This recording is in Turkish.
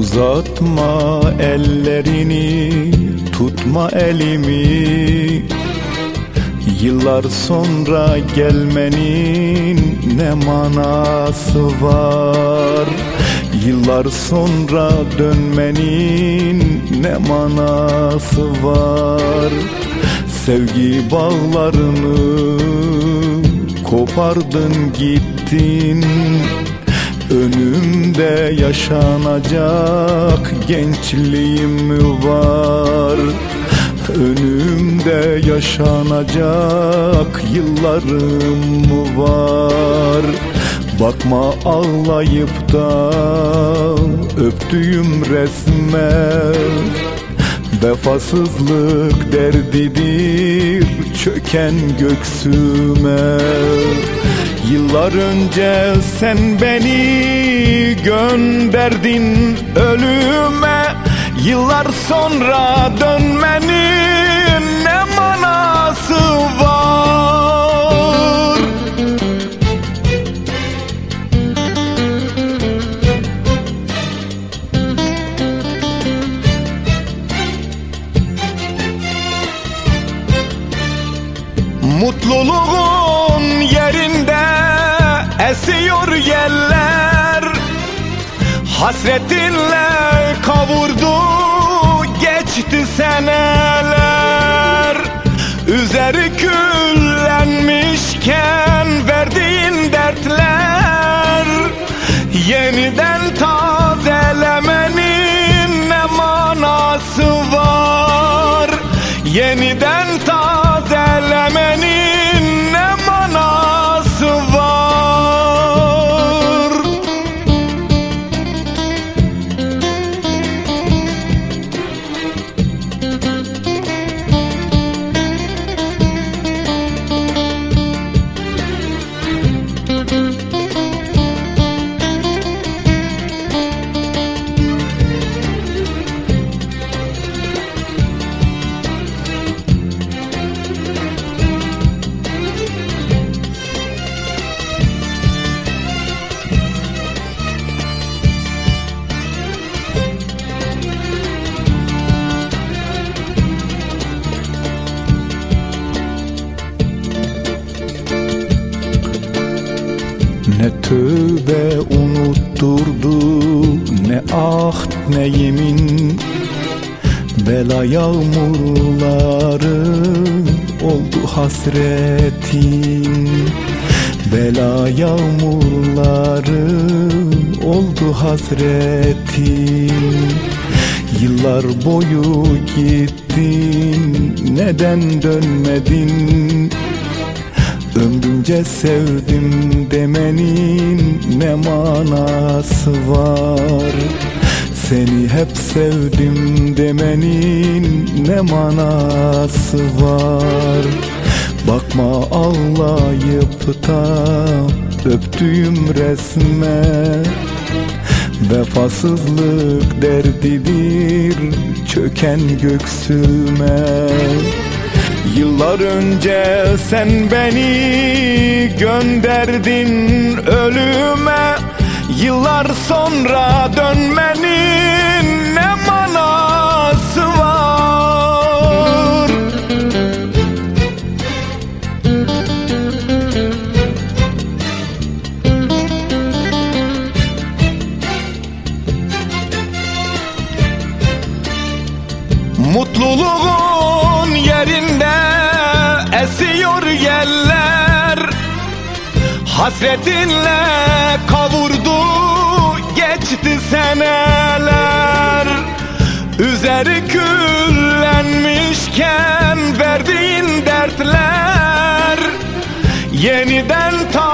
Uzatma ellerini tutma elimi. Yıllar sonra gelmenin ne manası var? Yıllar sonra dönmenin ne manası var? Sevgi bağlarını kopardın gittin Önümde yaşanacak gençliğim var. Önümde yaşanacak yıllarım var. Bakma ağlayıp da öptüğüm resme. Vefasızlık derdidir çöken göksüme. Yıllar önce sen beni gönderdin ölüme. Yıllar sonra dönmenin ne manası var? Mutluluğun yerinde esiyor yeller Hasretinle kavurdu geçti seneler. Üzeri küllenmişken verdiğin dertler. Yeniden tazelemenin ne manası var? Yeniden Ne tövbe unutturdu Ne ahd ne yemin. Bela yağmurları oldu hasretin. Bela yağmurları oldu hasretin. Yıllar boyu gittin Neden dönmedin Ömrümce sevdim demenin ne manası var? Seni hep sevdim demenin ne manası var? Bakma ağlayıp da öptüğüm resme. Vefasızlık derdidir çöken göksüme Yıllar önce sen beni gönderdin ölüme. Yıllar sonra dönmenin ne manası var? Mutluluğun Hasretinle kavurdu geçti seneler. Üzeri küllenmişken verdiğin dertler Yeniden tazelemenin